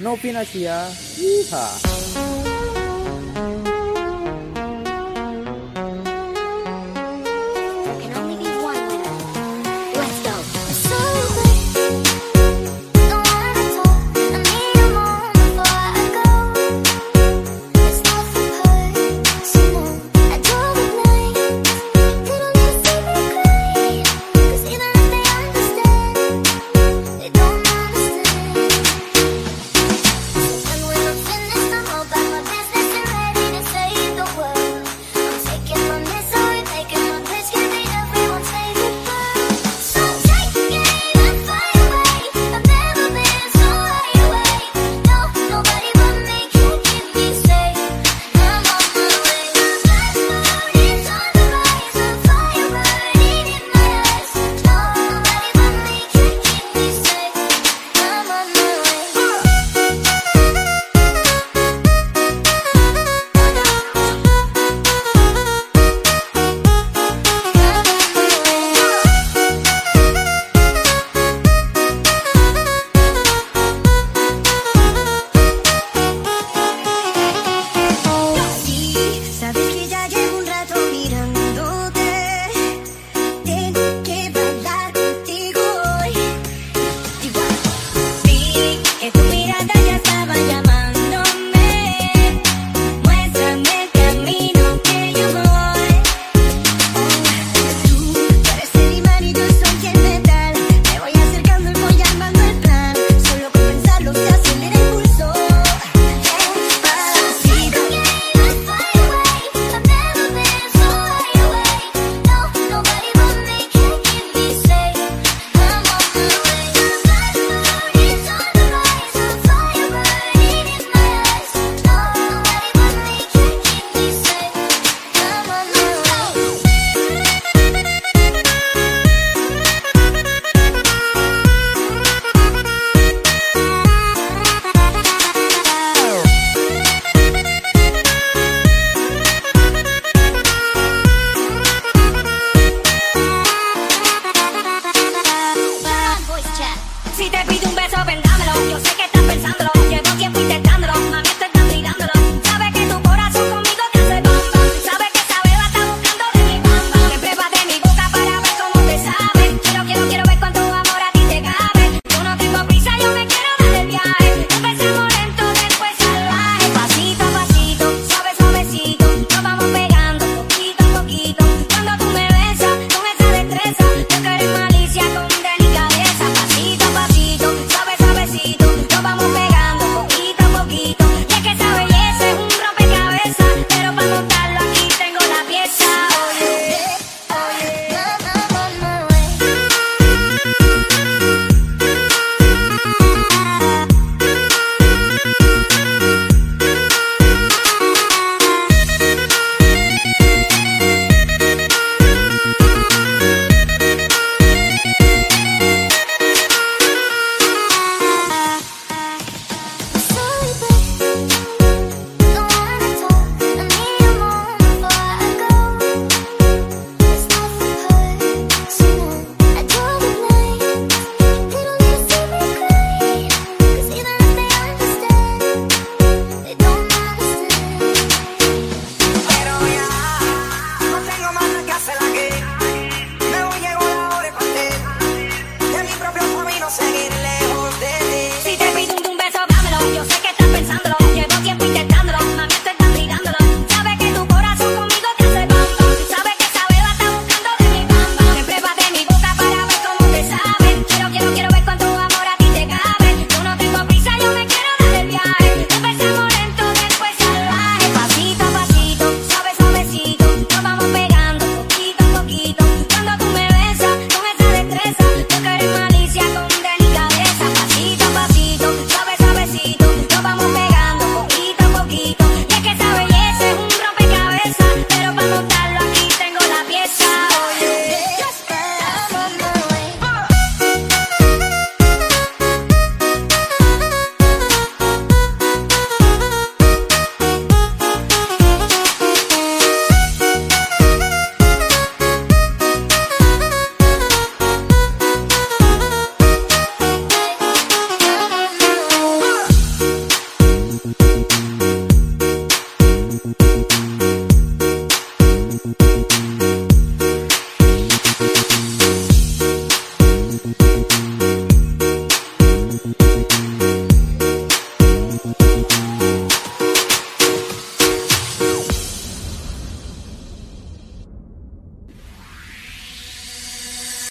Novinasia. Yeehaw.